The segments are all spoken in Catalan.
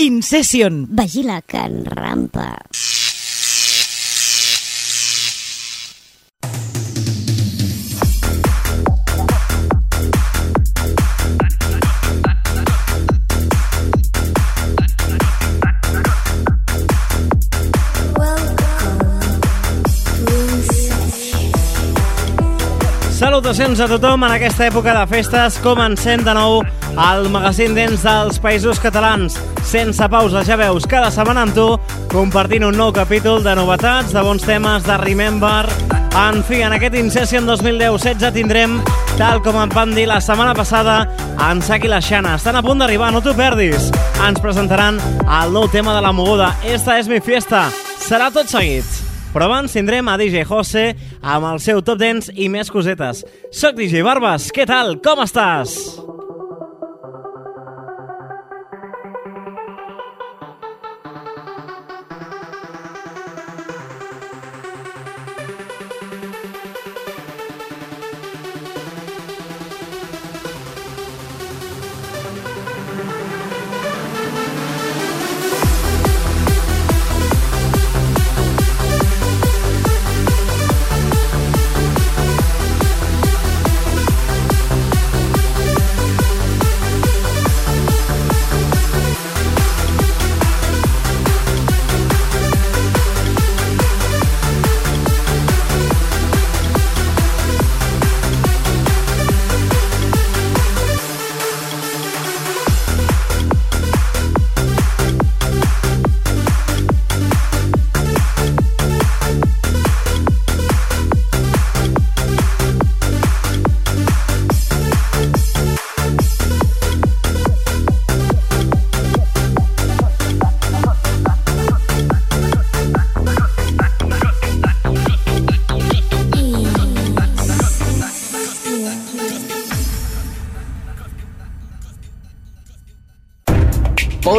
Incession. Vigila que en rampa. Salutacions a tothom en aquesta època de festes. Comencem de nou al magazín dents dels països catalans. Sense pausa, ja veus, cada setmana amb tu, compartint un nou capítol de novetats, de bons temes, de Remember... En fi, en aquest Incession 2010-16 tindrem, tal com em van dir la setmana passada, en Sac i la Xana. Estan a punt d'arribar, no t'ho perdis. Ens presentaran el nou tema de la moguda. Esta és mi fiesta. Serà tot seguit. Però abans tindrem a DJ Jose amb el seu Top Dance i més cosetes. Soc DJ Barbas, què tal? Com estàs?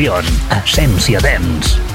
Sessions, Essència Dents.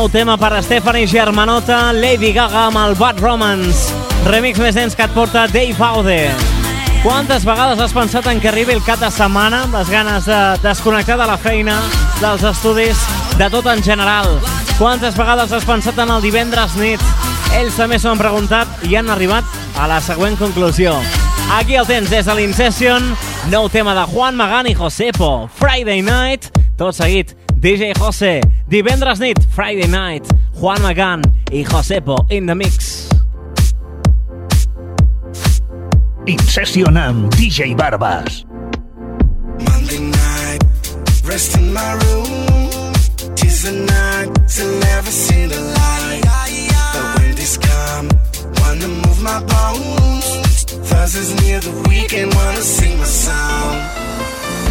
Nou tema per Stephanie Germanota, Lady Gaga amb el Bad Romance. Remix més dens que et porta Dave Aude. Quantes vegades has pensat en que arribi el cap de setmana amb les ganes de desconnectar de la feina, dels estudis, de tot en general? Quantes vegades has pensat en el divendres nit? Ells també s'ho han preguntat i han arribat a la següent conclusió. Aquí el tens des de l'Incession, nou tema de Juan Magán i Josepo, Friday Night, tot seguit, DJ Jose, divendres nit, Friday Night, Juan Magán i Josepo in the mix. In Session amb DJ Barbas. Monday night, rest in my room. Tis the night to never see the light. But when this come, wanna move my bones. Thursday's near the weekend, wanna sing my song.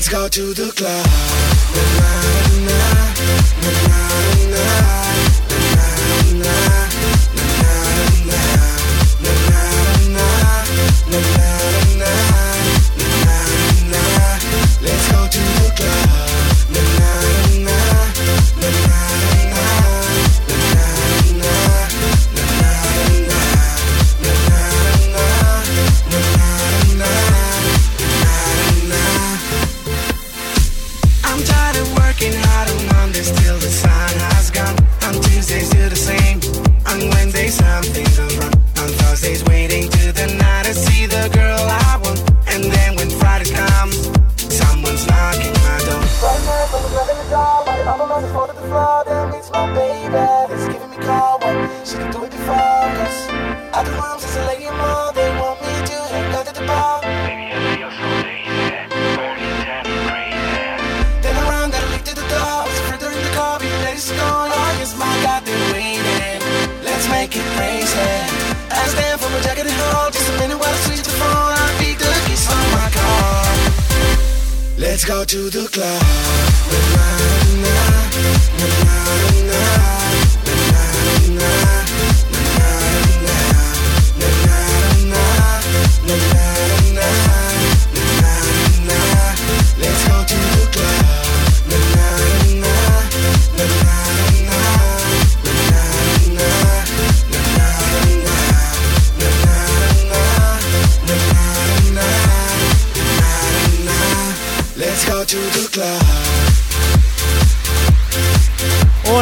Let's go to the club. Na, na, na, na, na, na,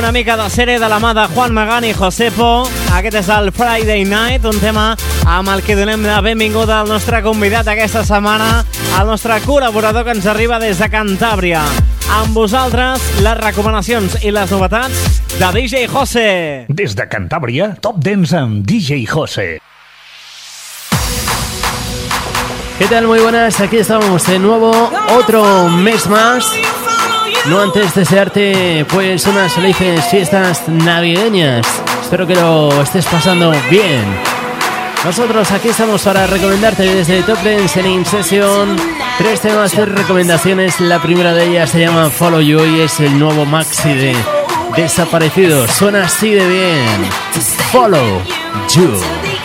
Una mica de sèrie de la mà de Juan Magán i Josepo. Aquest és el Friday Night, un tema amb el que donem la benvinguda al nostre convidat aquesta setmana, el nostre col·laborador que ens arriba des de Cantàbria. Amb vosaltres, les recomanacions i les novetats de DJ Jose. Des de Cantàbria, Top Dance amb DJ Jose. ¿Qué tal? Muy buenas, aquí estamos de nuevo, otro mes más. No antes desearte pues unas felices fiestas navideñas. Espero que lo estés pasando bien. Nosotros aquí estamos para recomendarte desde Top Dance en In Session tres temas de recomendaciones. La primera de ellas se llama Follow You y es el nuevo maxi de Desaparecidos. Suena así de bien. Follow You.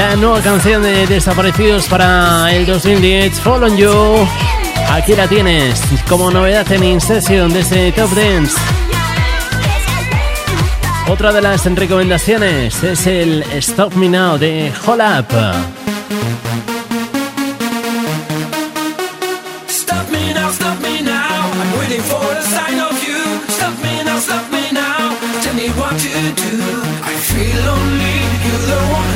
la nueva canción de Desaparecidos para el 2010, Follow You. Aquí la tienes como novedad en Incession desde Top Dance. Otra de las recomendaciones es el Stop Me Now de Hall Up. I feel lonely, you're the one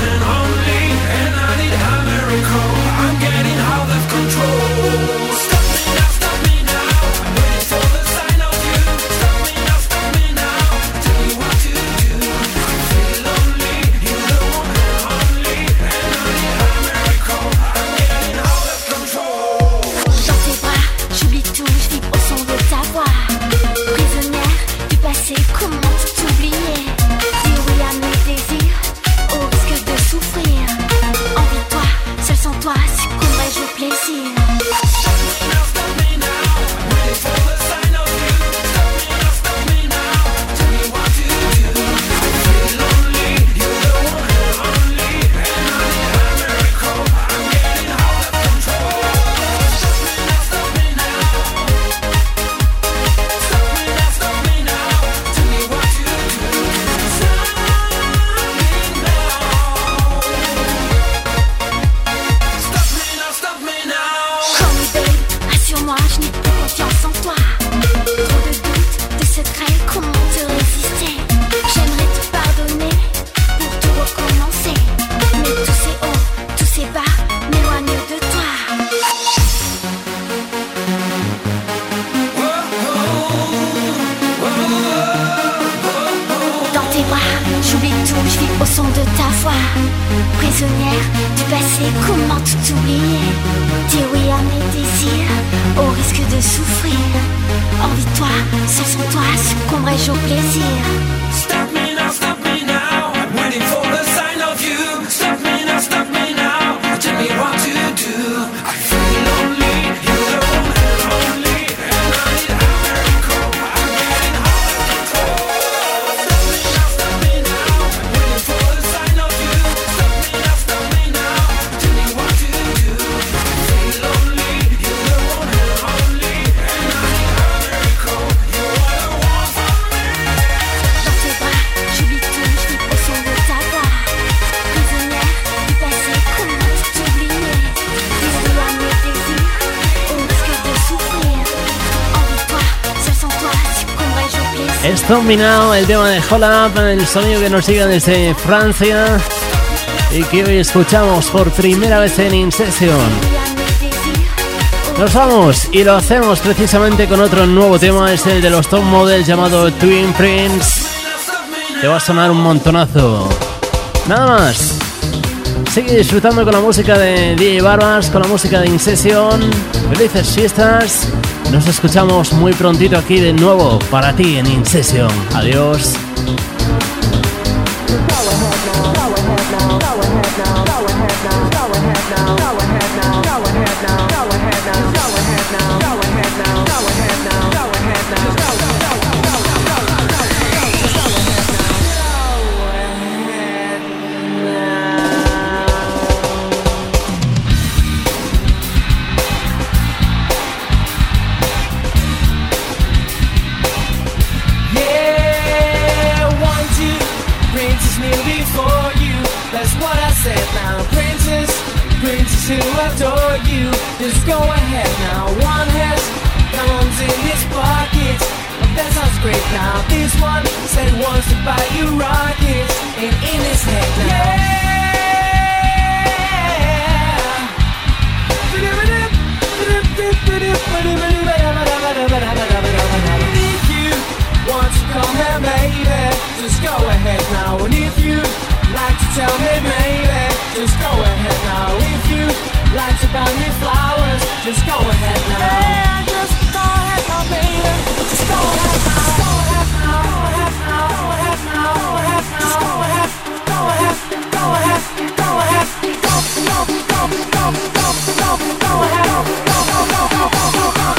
Zombie Now, el tema de Hold Up, el sonido que nos llega desde Francia y que hoy escuchamos por primera vez en Incession. Nos vamos y lo hacemos precisamente con otro nuevo tema, es el de los Top Models llamado Twin Prince. Te va a sonar un montonazo. Nada más. Sigue disfrutando con la música de DJ Barbas, con la música de Incession. Felices fiestas nos escuchamos muy prontito aquí de nuevo para ti en InSession. Adiós. Just go ahead now. One has guns in his pockets. That sounds great now. This one said wants to buy you rockets. And in his head now. yeah. If you want to come here, baby, just go ahead now. And if you like to tell me, maybe, just go ahead now. If you Life's about me flowers. Just go ahead now. Yeah, just go ahead now, baby. Just go ahead now. Go ahead now. Go ahead now. Go ahead now. Go ahead now. Go ahead. Go ahead. Go ahead. Go ahead. Go go go go go go go go ahead. Go go go go go go.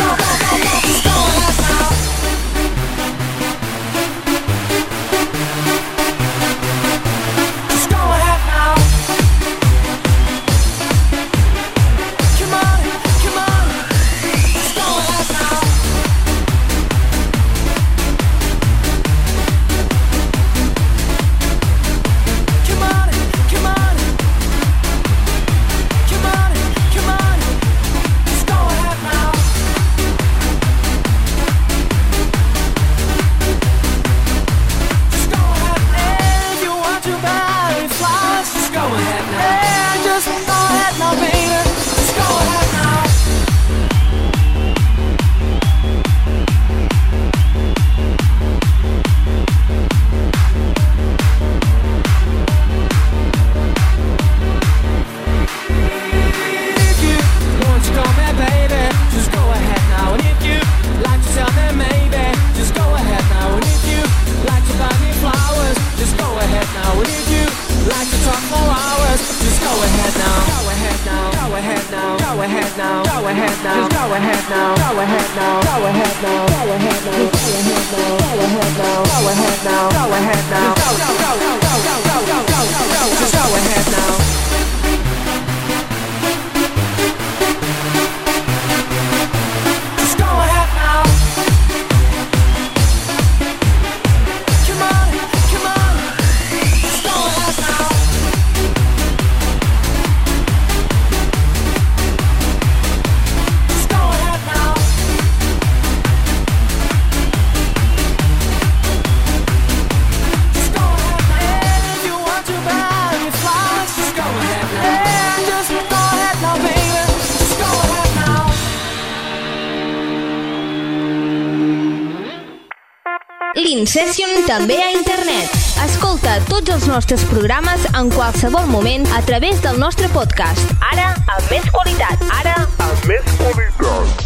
L'Incession també a internet. Escolta tots els nostres programes en qualsevol moment a través del nostre podcast. Ara, amb més qualitat. Ara, amb més qualitat.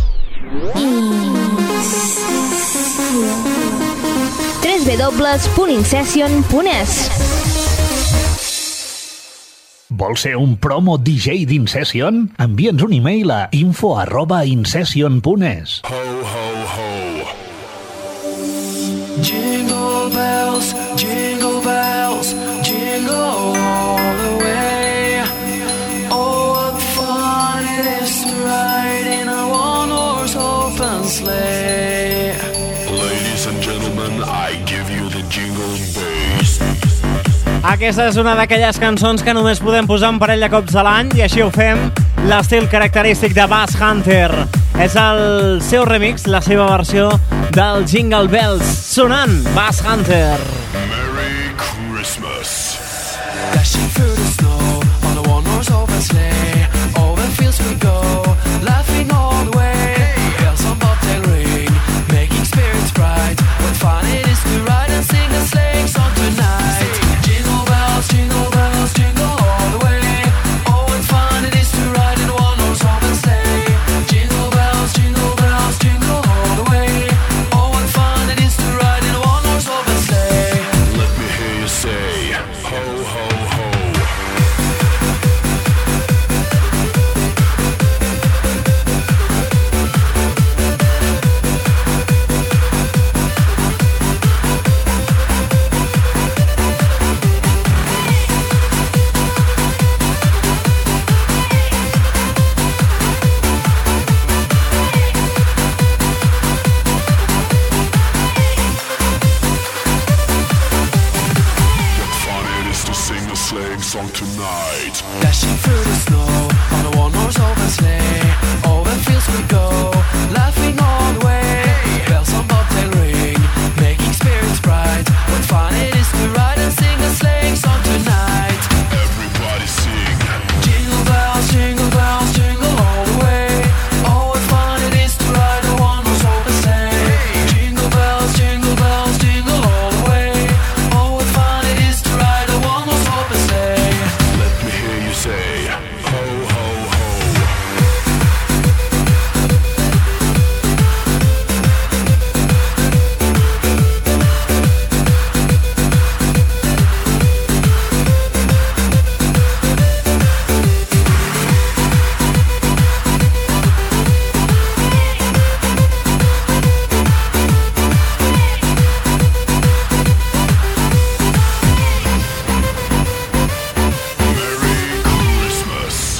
www.incession.es Vols ser un promo DJ d'Incession? Envia'ns un e-mail a info arroba incession.es. Jingle bells, jingle Aquesta és una d'aquelles cançons que només podem posar un parell de cops a l'any i així ho fem. L'estil característic de Bass Hunter. És el seu remix, la seva versió del Jingle Bells. Sonant Bass Hunter. Merry Christmas. Dashing through the snow on a one-horse open sleigh. Over fields we go, laughing all the way.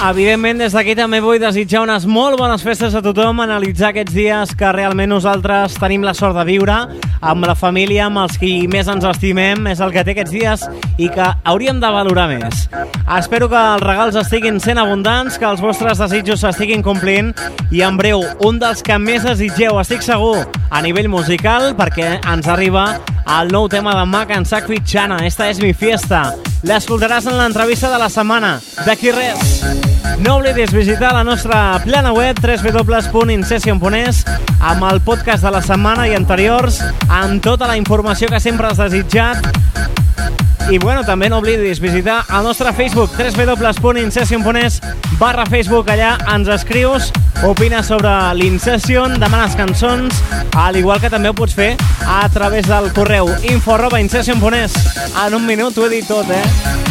Evidentment, des d'aquí també vull desitjar unes molt bones festes a tothom, analitzar aquests dies que realment nosaltres tenim la sort de viure, amb la família, amb els qui més ens estimem, és el que té aquests dies i que hauríem de valorar més. Espero que els regals estiguin sent abundants, que els vostres desitjos s'estiguin complint i en breu, un dels que més desitgeu, estic segur, a nivell musical, perquè ens arriba el nou tema de Mac en Sacri Chana, Esta és mi fiesta. L'escoltaràs en l'entrevista de la setmana. D'aquí res. No oblidis visitar la nostra plana web www.incession.es amb el podcast de la setmana i anteriors, amb tota la informació que sempre has desitjat i bueno, també no oblidis visitar el nostre Facebook www.incession.es barra Facebook, allà ens escrius opines sobre l'Incession, demanes cançons al igual que també ho pots fer a través del correu info arroba incession.es en un minut ho he dit tot, eh?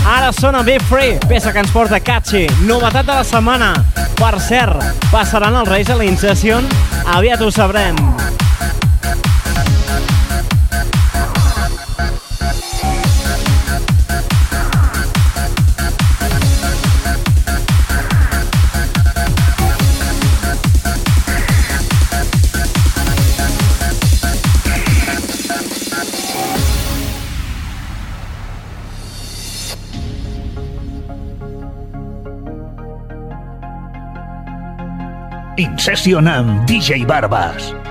Ara sona Be Free, peça que ens porta Catchy, novetat de la setmana. Per cert, passaran els Reis a la? Aviat ho sabrem. Incession amb DJ Barbas.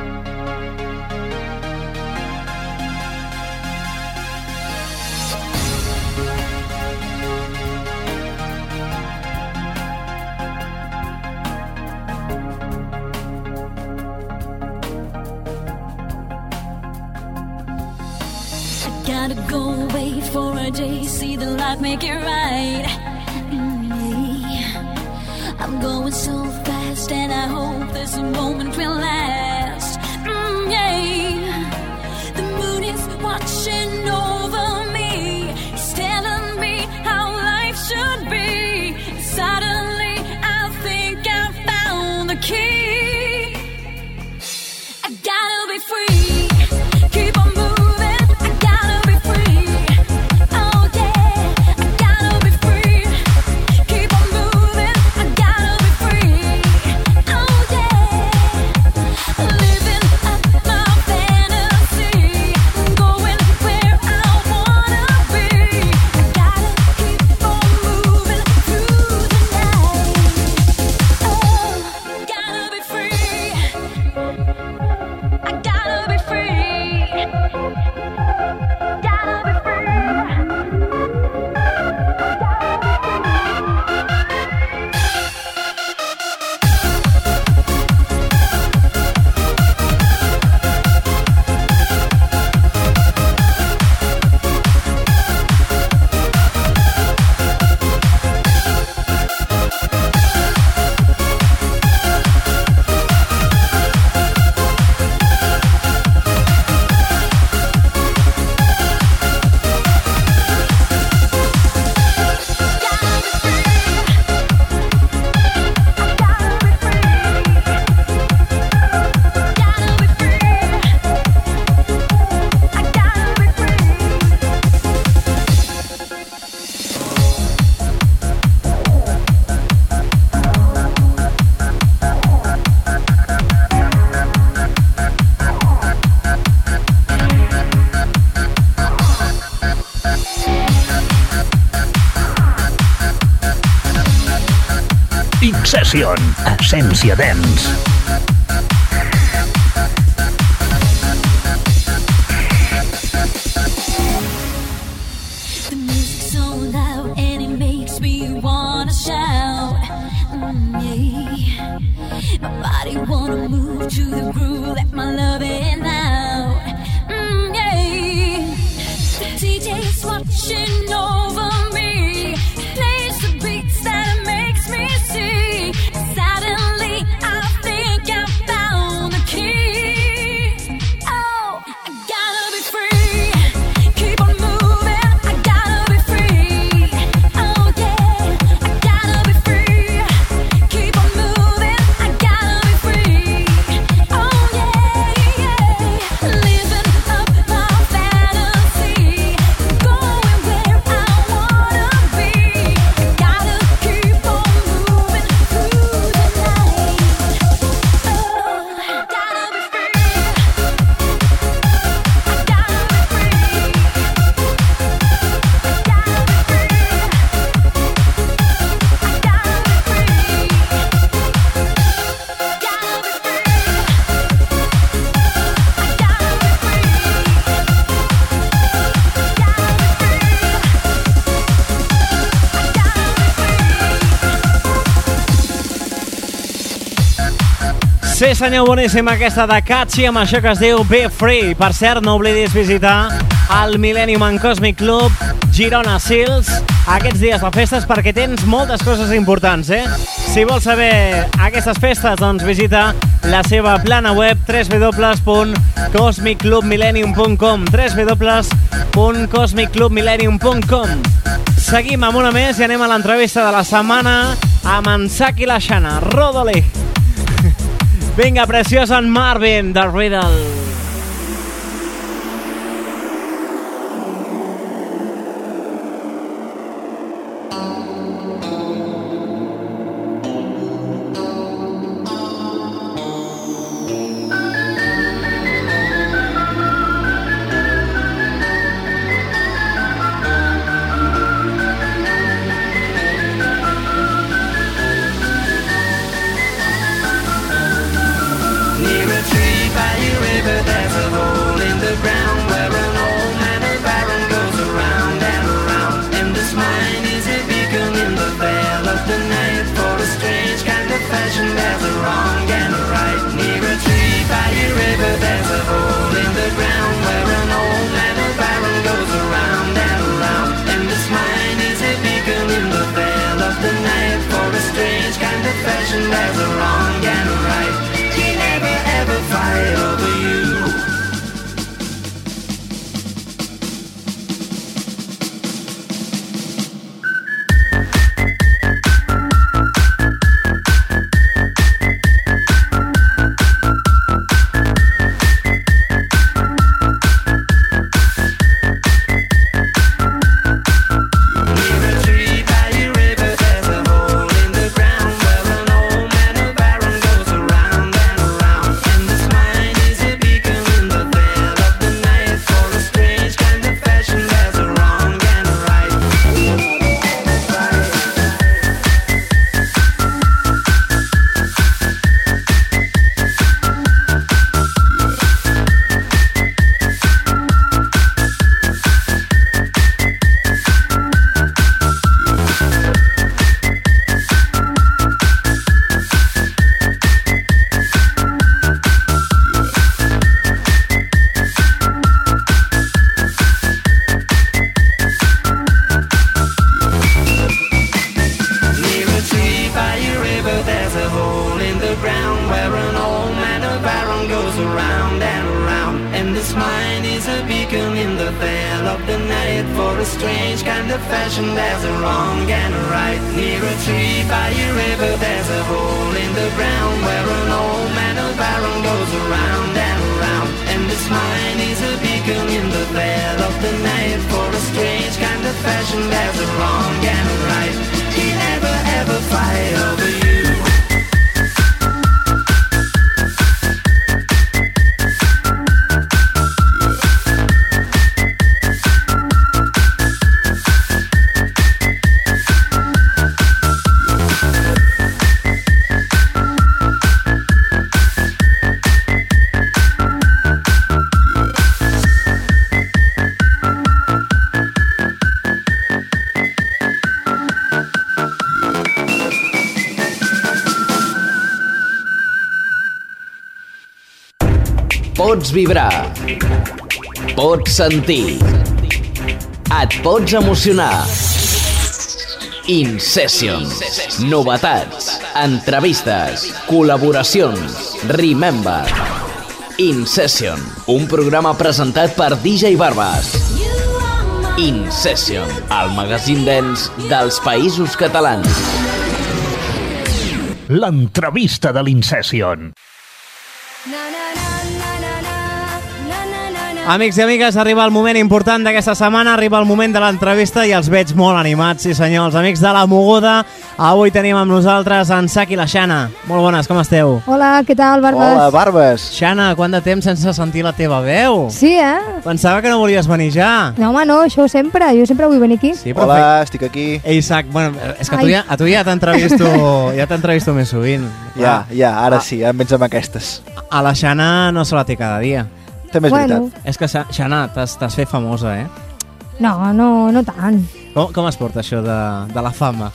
Incession, essència dens. Senyor, boníssima aquesta de Catchy amb això que es diu Be Free. Per cert, no oblidis visitar el Millennium and Cosmic Club Girona Sils aquests dies de festes perquè tens moltes coses importants, eh? Si vols saber aquestes festes, doncs visita la seva plana web www.cosmicclubmillennium.com www.cosmicclubmillennium.com Seguim amb una més i anem a l'entrevista de la setmana amb en Saki Lashana, Rodolí. Vinga, preciós en Marvin, de Riddle. Vibrar. Pots sentir. Et pots emocionar. InSession. Novetats. Entrevistes. Col·laboracions. Remember. InSession. Un programa presentat per DJ Barbas. InSession. El magazín dens dels països catalans. L'entrevista de l'Incession. Amics i amigues, arriba el moment important d'aquesta setmana, arriba el moment de l'entrevista i els veig molt animats, sí senyor, els amics de la Moguda. Avui tenim amb nosaltres en Sac i la Xana. Molt bones, com esteu? Hola, què tal, Barbas? Barbes. Xana, quant de temps sense sentir la teva veu? Sí, eh? Pensava que no volies venir ja. No, home, no, això sempre. Jo sempre vull venir aquí. Sí, però Hola, fe- estic aquí. Ei, Isaac, bueno, és que a tu ja, a tu ja t'entrevisto ja t'entrevisto més sovint. Ja, ja, ara Ah. sí, em vens amb aquestes. A la Xana no se la té cada dia. També és Bueno. veritat. És que, Xa- Xana, t'has t'has fet famosa, eh? No, no, no tant. Com, com es porta això de, de la fama?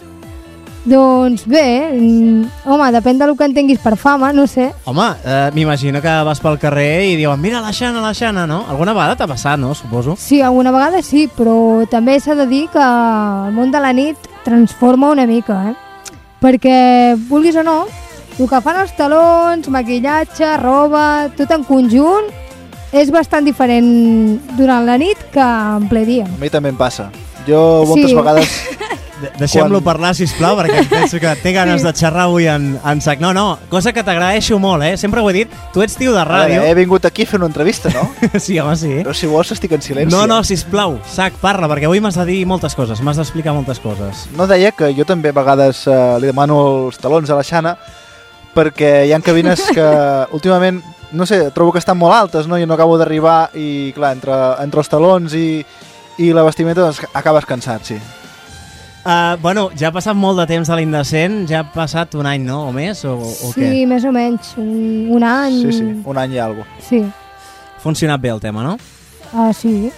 Doncs bé, mm, home, depèn del que entenguis per fama, no sé. Home, eh, m'imagino que vas pel carrer i diuen mira la Xana, la Xana, no? Alguna vegada t'ha passat, no? Suposo. Sí, alguna vegada sí, però també s'ha de dir que el món de la nit transforma una mica, eh? Perquè, vulguis o no, el que fan els talons, maquillatge, roba, tot en conjunt, és bastant diferent durant la nit que en ple dia. A mi també em passa. Jo moltes Sí. vegades... De Deixem-lo Quan- parlar, sisplau, perquè penso que té ganes Sí. de xerrar avui en, en sac. No, no, cosa que t'agraeixo molt, eh? Sempre ho he dit, tu ets tio de ràdio. veure, he vingut aquí a fer una entrevista, no? Sí, home, sí. Però si vols estic en silenci. No, no, sisplau, sac, parla, perquè avui m'has de dir moltes coses, m'has d'explicar moltes coses. No deia que jo també a vegades eh, li demano els talons a la Xana perquè hi ha cabines que últimament, no sé, trobo que estan molt altes, no? Jo no acabo d'arribar i, clar, entre, entre els talons i, i la vestimenta doncs, acabes cansat, sí. Uh, bueno, ja ha passat molt de temps de l'indecent, ja ha passat un any, no?, o més, o, o sí, què? més o menys, un, un any... Sí, sí, un any i alguna Sí, Ha funcionat bé el tema, no? ah, sí,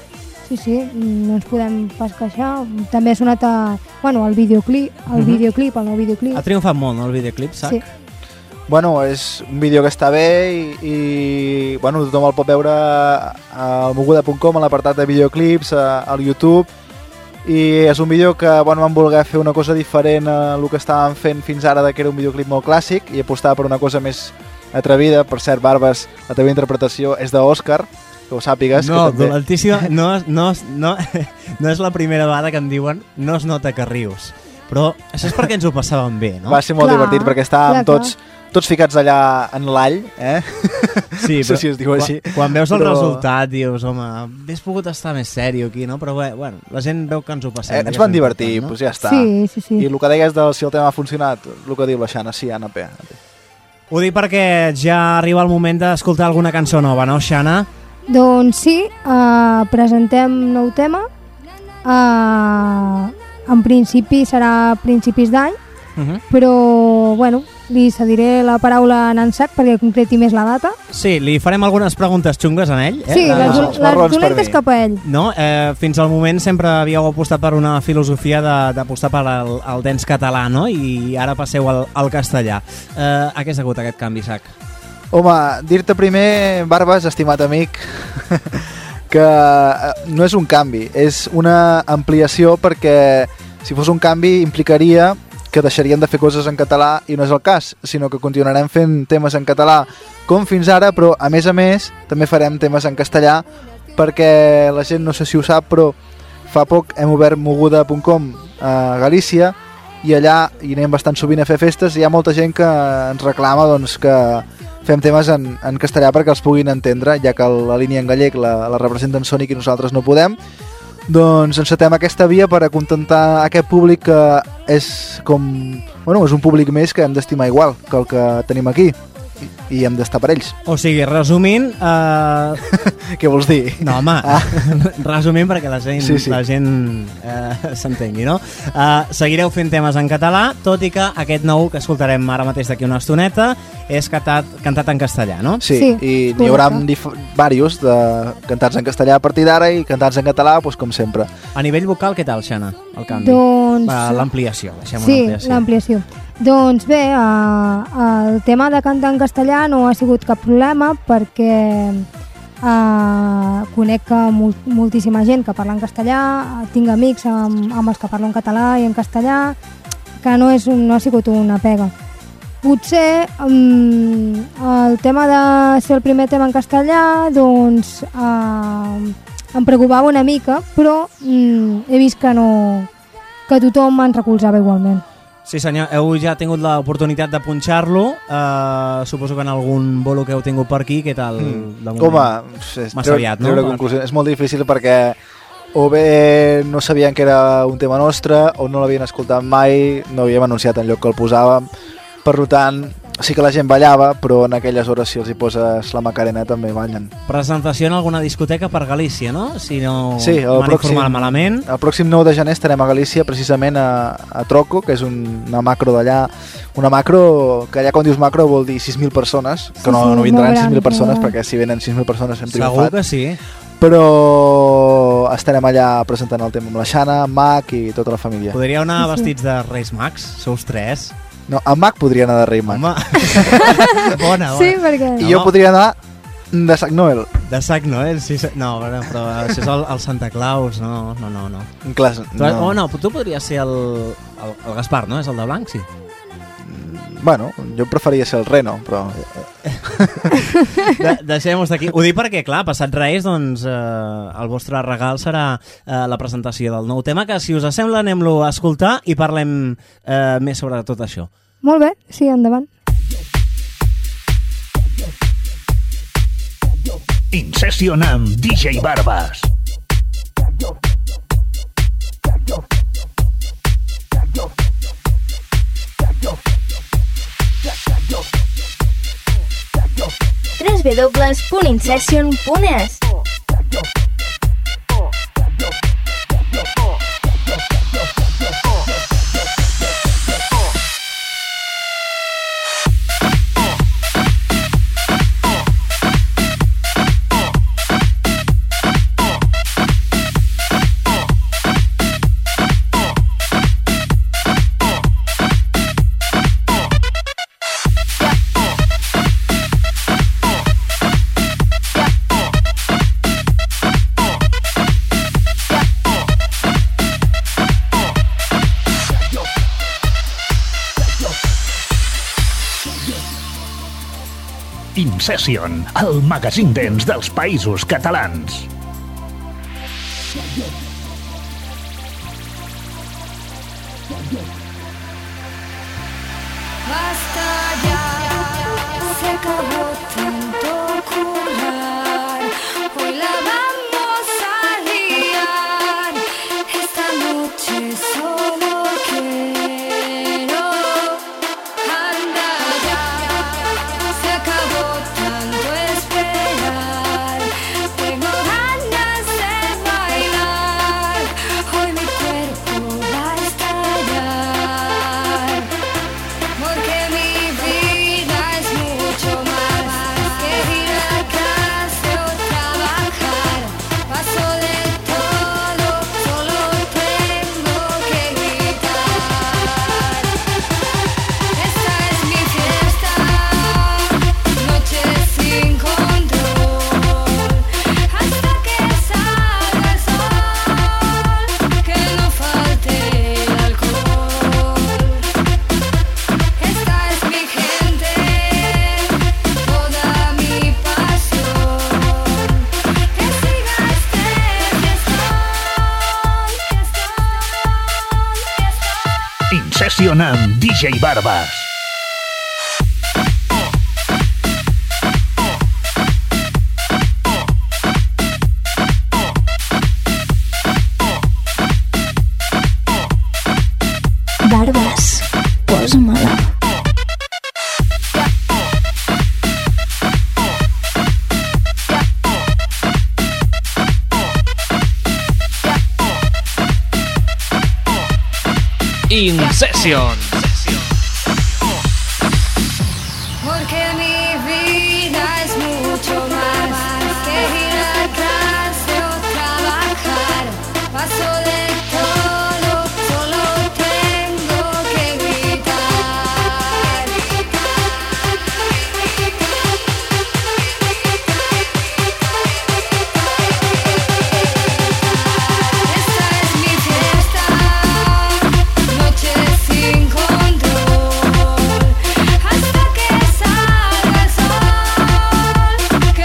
sí, sí, no ens podem pas queixar. També ha sonat a, bueno, el videoclip, el Mhm. videoclip, el nou videoclip. Ha triomfat molt, no, el videoclip, sac? Sí. Bueno, és un vídeo que està bé i, i bueno, tothom el pot veure al moguda.com, a l'apartat de videoclips, a, al YouTube, i és un vídeo que bueno, vam voler fer una cosa diferent a el que estàvem fent fins ara, de que era un videoclip molt clàssic, i apostar per una cosa més atrevida. Per cert, Barbes, la teva interpretació és d'Òscar, que ho sàpigues. No, que també... dolentíssima, no, no, no, no és la primera vegada que em diuen no es nota que rius. Però això és perquè ens ho passàvem bé, no? Va ser molt Clar, divertit perquè estàvem clar, clar. Tots, ficats allà en l'all, eh? Sí, no sé si es diu quan, així. Quan veus el però- resultat dius, home, hauries pogut estar més sèrio aquí, no? Però bé, bueno, la gent veu que ens ho passem. Eh, ens és van divertir, doncs ja està. Sí, sí, sí. I el que deies del si el tema ha funcionat, el que diu la Xana, sí, ANP. Ho dic perquè ja arriba el moment d'escoltar alguna cançó nova, no, Xana? Doncs sí, uh, presentem nou tema. Uh, en principi serà principis d'any, Uh -huh. però bueno, li cediré la paraula a en Sac perquè concreti més la data. Sí, li farem algunes preguntes xungues a ell. Eh? Sí, les, les marrons per dolentes cap a ell. No, eh, fins al moment sempre havíeu apostat per una filosofia de- d'apostar per el, el dens català, no? I ara passeu al, al castellà. Eh, a què és degut aquest canvi, Sac? Home, dir-te primer, Barbes, estimat amic, que eh, no és un canvi, és una ampliació perquè si fos un canvi implicaria que deixaríem de fer coses en català i no és el cas, sinó que continuarem fent temes en català com fins ara, però a més a més també farem temes en castellà perquè la gent no sé si ho sap, però fa poc hem obert moguda.com a Galícia i allà hi anem bastant sovint a fer festes i hi ha molta gent que ens reclama doncs, que fem temes en, en castellà perquè els puguin entendre, ja que la línia en gallec la, la representen Sonic i nosaltres no podem doncs encetem aquesta via per acontentar aquest públic que és com... Bueno, és un públic més que hem d'estimar igual que el que tenim aquí i, hem d'estar per ells. O sigui, resumint... Eh... Què vols dir? No, home, ah. resumint perquè la gent Sí, sí. la gent eh, s'entengui, no? Eh, seguireu fent temes en català, tot i que aquest nou que escoltarem ara mateix d'aquí una estoneta és cantat, cantat en castellà, no? Sí, Sí, i n'hi haurà diversos de cantats en castellà a partir d'ara i cantats en català, doncs, com sempre. A nivell vocal, què tal, Xana, el canvi? Doncs... Eh, L'ampliació, deixem una Sí, ampliació. l'ampliació. Doncs bé, uh, el tema de cantar en castellà no ha sigut cap problema perquè uh, conec que mol moltíssima gent que parla en castellà, eh, tinc amics amb, amb els que parlo en català i en castellà, que no, és no ha sigut una pega. Potser um, el tema de ser el primer tema en castellà, doncs uh, em preocupava una mica, però um, he vist que no que tothom ens recolzava igualment. Sí senyor, heu ja tingut l'oportunitat de punxar-lo, eh, suposo que en algun bolo que heu tingut per aquí, què tal? moment? Home, és, Massa aviat, no? conclusions. És molt difícil perquè o bé no sabien que era un tema nostre o no l'havien escoltat mai, no havíem anunciat en lloc que el posàvem. Per tant, sí que la gent ballava, però en aquelles hores si els hi poses la Macarena també ballen. Presentació en alguna discoteca per Galícia, no? Si no Sí, el pròxim, malament. el pròxim 9 de gener estarem a Galícia, precisament a, a Troco, que és un, una macro d'allà. Una macro, que allà quan dius macro vol dir 6.000 persones, que Sí, no, sí, no vindran molt gran, 6.000 persones, perquè si venen 6.000 persones hem Segur triomfat. que sí. però estarem allà presentant el tema amb la Xana, Mac i tota la família. Podríeu anar vestits de Reis Mags? Sous tres? No, en Mac podria anar de rei Mac. Home, bona, bona. Sí, perquè... I jo podria anar de Sac Noel. De sac Noel, sí, sí. No, però, però això és el, el Santa Claus, no, no, no. no. Clar, Tu, no. Oh, no, tu podries ser el, el, el Gaspar, no? És el de blanc, sí. Bueno, jo preferia ser el Reno, però... De, Deixem-ho estar aquí. Ho dic perquè, clar, passat Reis, doncs eh, el vostre regal serà eh, la presentació del nou tema, que si us sembla anem-lo a escoltar i parlem eh, més sobre tot això. Molt bé, sí, endavant. Incession amb DJ Barbas. www.incession.es Incession, el magazín dents dels països catalans. DJ Barbas. Barbas, posa-me-la. Incession. Porque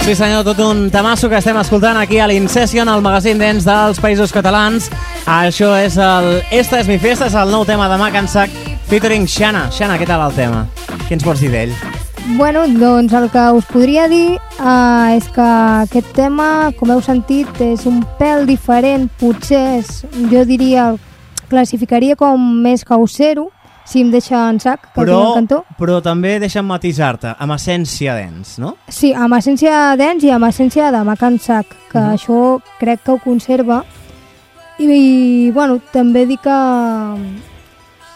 Sí senyor, tot un tamasso que estem escoltant aquí a l'Incession, al magazín dents dels països catalans. Això és el Esta és mi festa, és el nou tema de Mac and Sac featuring Xana. Xana, què tal el tema? Què ens pots dir d'ell? Bueno, doncs el que us podria dir uh, és que aquest tema, com heu sentit, és un pèl diferent, potser és, jo diria, classificaria com més causero, si em deixa en sac, que Però, al cantó. però també deixa'm matisar-te, amb essència dents, no? Sí, amb essència dents i amb essència de macan sac, que Mhm. això crec que ho conserva. I, i bueno, també dic que,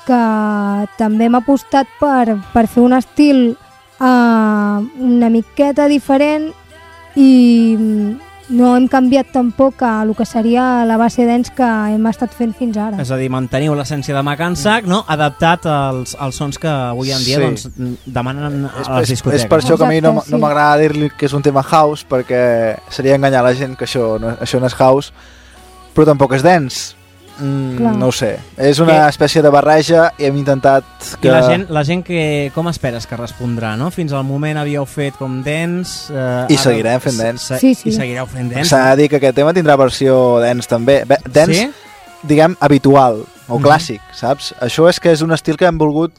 que també m'ha apostat per, per fer un estil uh, una miqueta diferent i, no hem canviat tampoc a el que seria la base dance que hem estat fent fins ara. És a dir, manteniu l'essència de Macansac, no? adaptat als, als sons que avui en dia Sí. doncs, demanen a És, les és, discoteques. és per això que a mi no, no m'agrada dir-li que és un tema house, perquè seria enganyar la gent que això no, això no és house, però tampoc és dance. Mm, Clar. no ho sé. És una Que- espècie de barreja i hem intentat que... I la gent, la gent que, com esperes que respondrà, no? Fins al moment havíeu fet com dance... Eh, I seguirem fent se- Sí, sí. I seguireu fent dance. S'ha de dir que aquest tema tindrà versió dance també. Bé, Dance, Sí? diguem, habitual o Mhm. clàssic, saps? Això és que és un estil que hem volgut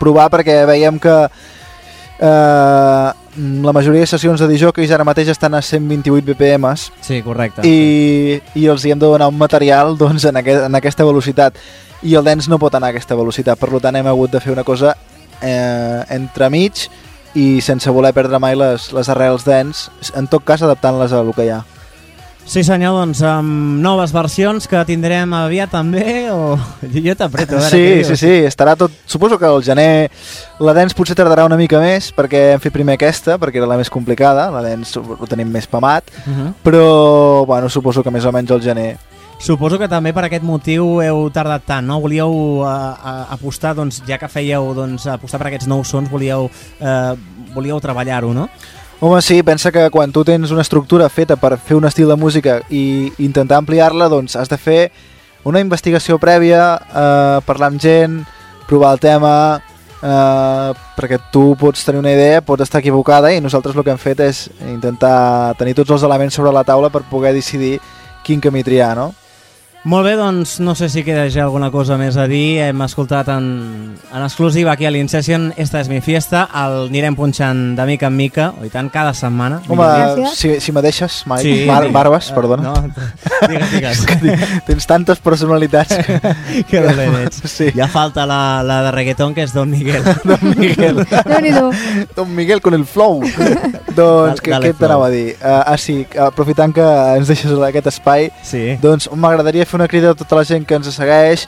provar perquè veiem que eh, la majoria de sessions de dijòqueis ara mateix estan a 128 BPMs Sí, correcte. i, i els hi hem de donar un material doncs, en, aquest, en aquesta velocitat. I el dance no pot anar a aquesta velocitat. Per tant hem hagut de fer una cosa eh, entremig i sense voler perdre mai les, les arrels dance en tot cas adaptant-les a el que hi ha Sí senyor, doncs amb noves versions que tindrem aviat també, o... Jo, t'apreto, Sí, sí, sí, estarà tot... Suposo que al gener la dance potser tardarà una mica més perquè hem fet primer aquesta, perquè era la més complicada, la dance ho tenim més pamat, Uh -huh. però bueno, suposo que més o menys al gener Suposo que també per aquest motiu heu tardat tant, no? Volíeu uh, apostar, doncs, ja que fèieu doncs, apostar per aquests nous sons, volíeu, uh, volíeu treballar-ho, no? Home, sí, pensa que quan tu tens una estructura feta per fer un estil de música i intentar ampliar-la, doncs has de fer una investigació prèvia, eh, parlar amb gent, provar el tema, eh, perquè tu pots tenir una idea, pots estar equivocada i nosaltres el que hem fet és intentar tenir tots els elements sobre la taula per poder decidir quin camí triar, no? Molt bé, doncs no sé si queda ja alguna cosa més a dir. Hem escoltat en, en exclusiva aquí a l'Incession Esta és mi fiesta. El anirem punxant de mica en mica, o i tant, cada setmana. Home, si, si me deixes, Mike, Sí, Bar. Barbes, Eh, perdona. No, digues, digues. Tens tantes personalitats que... que dolent ets. Sí. Ja falta la, la de reggaeton, que és Don Miguel. Don Miguel. Don Miguel con el flow. doncs, què, què t'anava a dir? Uh, ah, sí, aprofitant que ens deixes aquest espai, Sí. doncs m'agradaria fer una crida a tota la gent que ens segueix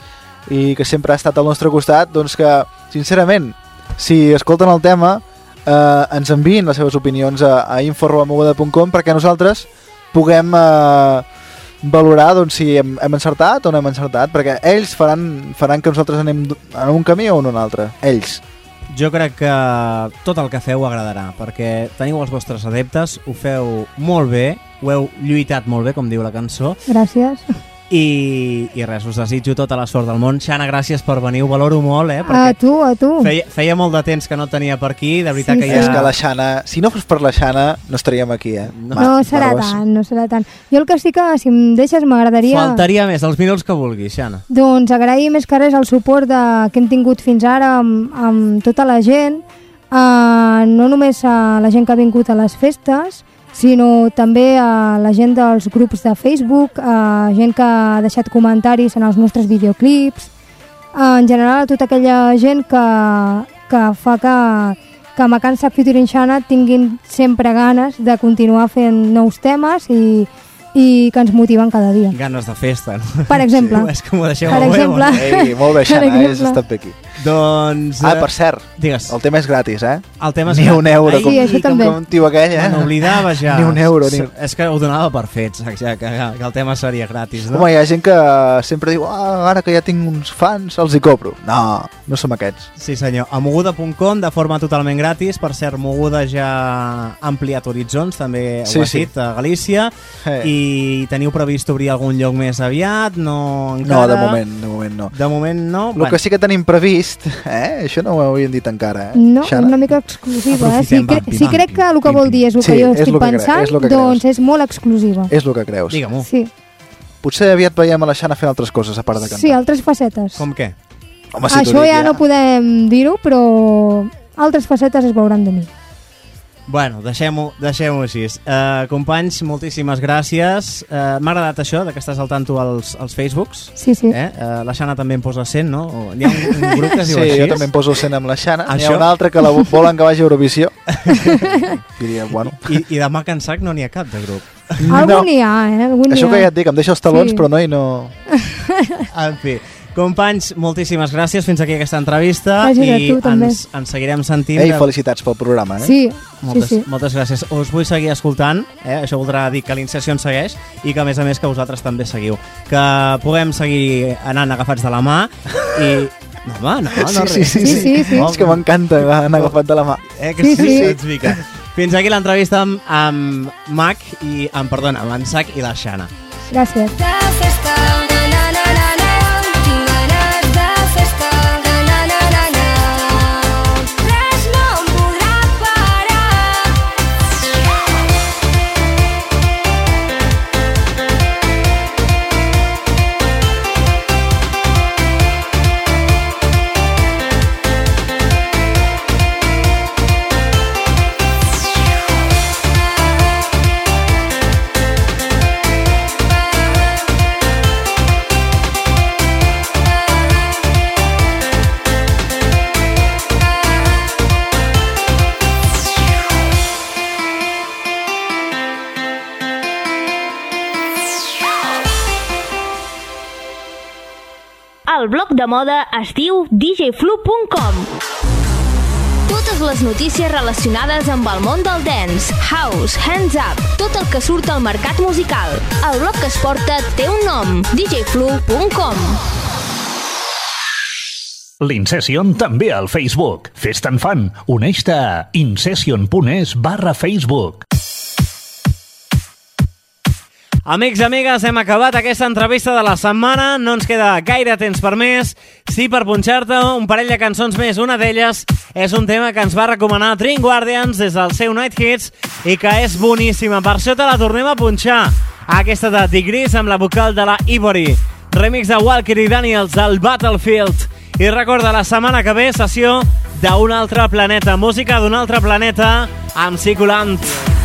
i que sempre ha estat al nostre costat, doncs que, sincerament, si escolten el tema, eh, ens enviïn les seves opinions a, a info.moguda.com perquè nosaltres puguem eh, valorar doncs, si hem, hem encertat o no hem encertat, perquè ells faran, faran que nosaltres anem en un camí o en un altre. Ells. Jo crec que tot el que feu agradarà, perquè teniu els vostres adeptes, ho feu molt bé, ho heu lluitat molt bé, com diu la cançó, Gràcies. I, i res, us desitjo tota la sort del món. Xana, gràcies per venir, ho valoro molt, eh? A Perquè tu, a tu. feia, feia molt de temps que no tenia per aquí, de veritat Sí, que sí. ja... És que la Xana, si no fos per la Xana, no estaríem aquí, eh? No. No serà Barbes. tant, no serà tant. Jo el que sí que, si em deixes, m'agradaria... Faltaria més, els minuts que vulguis, Xana. Doncs agrair més que res el suport de, que hem tingut fins ara amb, amb tota la gent, uh, no només a la gent que ha vingut a les festes, sinó també a la gent dels grups de Facebook, a gent que ha deixat comentaris en els nostres videoclips, en general a tota aquella gent que, que fa que, que Macansa Featuring Xana tinguin sempre ganes de continuar fent nous temes i, i que ens motiven cada dia. Ganes de festa, no? Per exemple. Sí, és que m'ho deixeu Per molt exemple. bé, Ei, molt bé, Xana, exemple. has estat aquí. Doncs... Ah, eh, per cert, Digues. el tema és gratis, eh? El tema és Ni que- un euro, Ai, com, Sí, això com, també. com tio aquell, eh? Me n'oblidava ja. Ni un euro, ni... És que ho donava per fets, ja, que, que el tema seria gratis, no? Home, hi ha gent que sempre diu ah, ara que ja tinc uns fans, els hi cobro. No, no som aquests. Sí senyor, a moguda.com de forma totalment gratis, per cert, Moguda ja ha ampliat horitzons, també Sí, ho ha sí. dit, a Galícia, Eh. i teniu previst obrir algun lloc més aviat? No, No, encara? de moment, de moment no. De moment no? El que sí que tenim previst, eh? això no ho havíem dit encara, eh? No, Xana? una mica exclusiva. Eh? Si, cre si crec que el que vol dir és el Sí, que jo és estic lo que pensant, és que doncs és molt exclusiva. És el que creus. Digue-m'ho. Sí, Potser aviat veiem a la Xana fent altres coses, a part de cantar. sí, altres facetes. Com què? Home, si Això dic, ja no podem dir-ho, però altres facetes es veuran de mi. Bueno, deixem-ho deixem així. Uh, companys, moltíssimes gràcies. Uh, M'ha agradat això, de que estàs al tanto als, als Facebooks. Sí, sí. Eh? Uh, la Xana també em posa 100, no? O, N'hi ha un, un grup que es Sí, diu així? jo també em poso el cent amb la Xana. N'hi Això- ha un altre que la vo- volen que vagi a Eurovisió. Diria, bueno... I, I de Mac en Sac no n'hi ha cap de grup. Algun n'hi ha, eh? Algun n'hi Això ha. que ja et dic, em deixa els talons, Sí. però no, i no... En fi, Companys, moltíssimes gràcies. Fins aquí aquesta entrevista. Gràcies a I tu, també. ens, ens seguirem sentint. Ei, felicitats pel programa, eh? Sí, Moltes, sí, sí. moltes gràcies. Us vull seguir escoltant, eh? això voldrà dir que l'Incessió ens segueix i que a més a més que vosaltres també seguiu. Que puguem seguir anant agafats de la mà i... No, home, no, no, sí, sí, res. sí, sí, sí, sí. És que m'encanta anar agafat de la mà. Eh, que Sí, sí, sí. sí. Ets mica. Fins aquí l'entrevista amb, amb Mac i amb, perdona, amb en Sac i la Xana. Gràcies. De de moda es diu djflu.com totes les notícies relacionades amb el món del dance, house, hands up, tot el que surt al mercat musical. El blog que es porta té un nom, djflu.com. L'Incession també al Facebook. Fes-te'n fan. Uneix-te a incession.es barra Facebook. Amics i amigues, hem acabat aquesta entrevista de la setmana. No ens queda gaire temps per més. Sí, per punxar-te un parell de cançons més. Una d'elles és un tema que ens va recomanar Dream Guardians des del seu Night Hits i que és boníssima. Per això te la tornem a punxar. Aquesta de Digris amb la vocal de la Ivory. Remix de Walker i Daniels del Battlefield. I recorda, la setmana que ve, sessió d'un altre planeta. Música d'un altre planeta amb Ciculant. Don't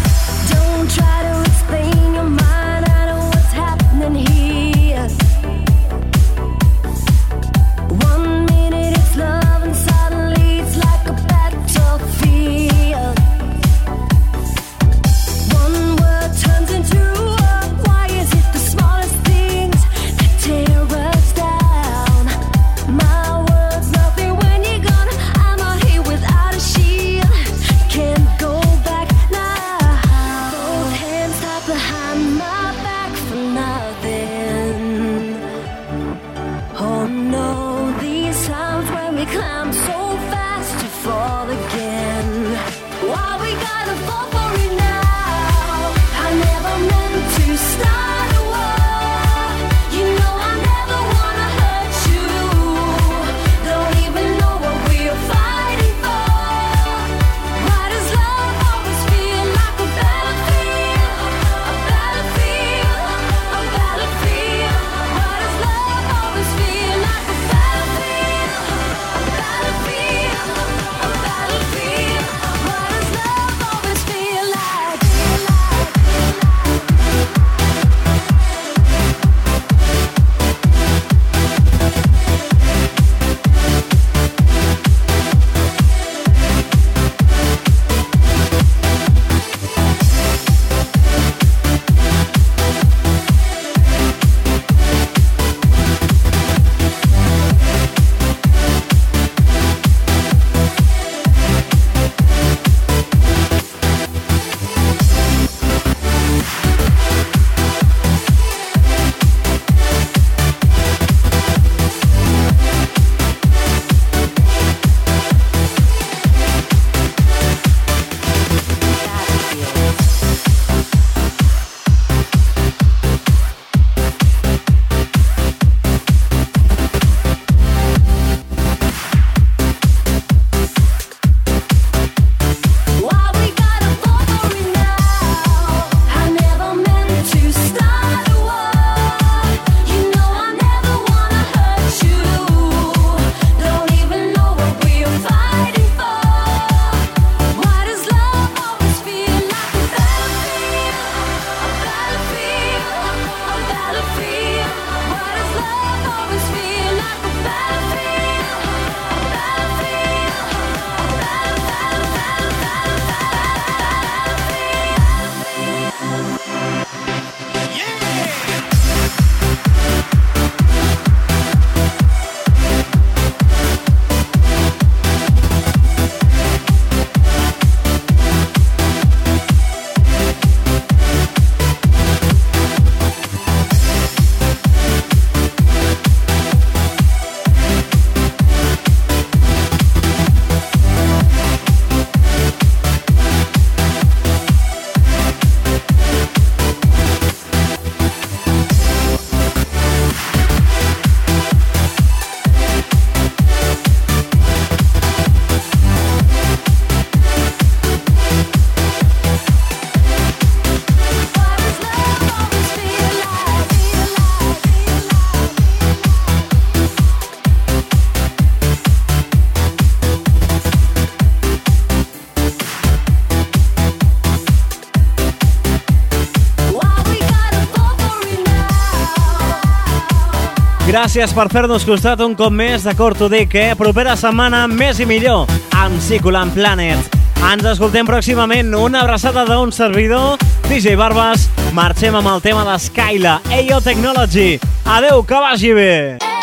gràcies per fer-nos costat un cop més D'acord, t'ho Dic, eh? Propera setmana, més i millor, amb Cicolant Planet. Ens escoltem pròximament. Una abraçada d'un servidor, DJ Barbas. Marxem amb el tema d'Skyla, EO Technology. Adeu, que vagi bé! Hey!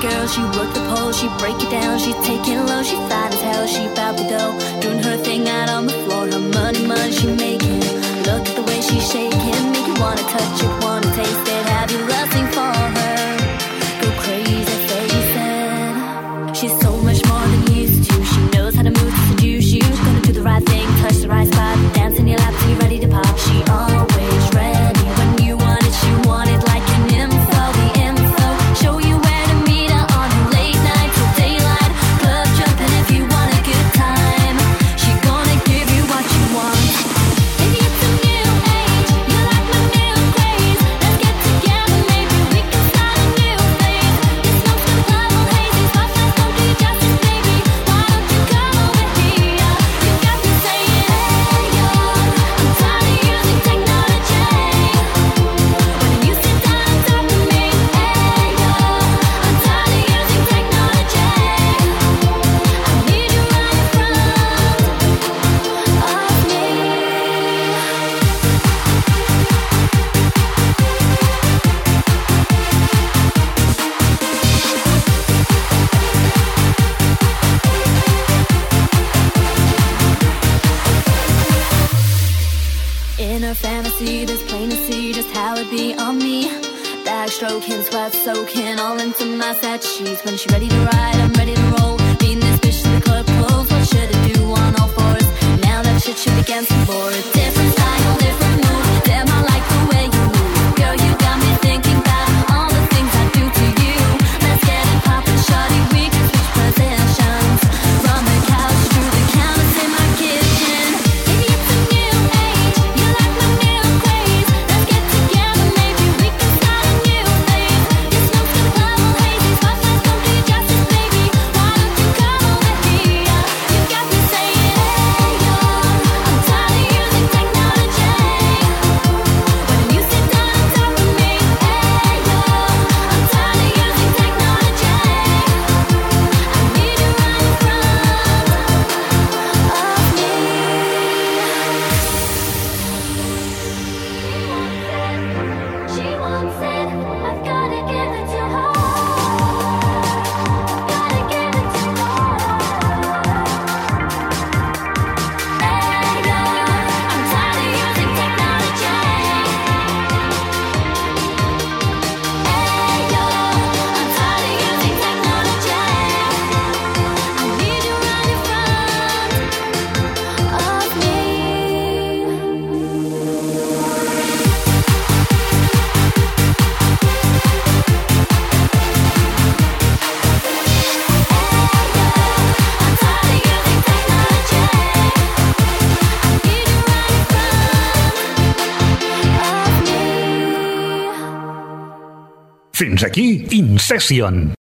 girl, she work the pole, she break it down, she taking low, she fat as hell, she bout the dough, doing her thing out on the floor, her money, money she making. Look at the way she shaking, make you wanna touch it, wanna taste it, have you lusting for her? me. Backstroking, sweat soaking, all into my set sheets. When she ready to ride, I'm ready to roll. Beating this bitch to the club close. What should I do on all fours? Now that shit should be getting bored. aquí, InSession.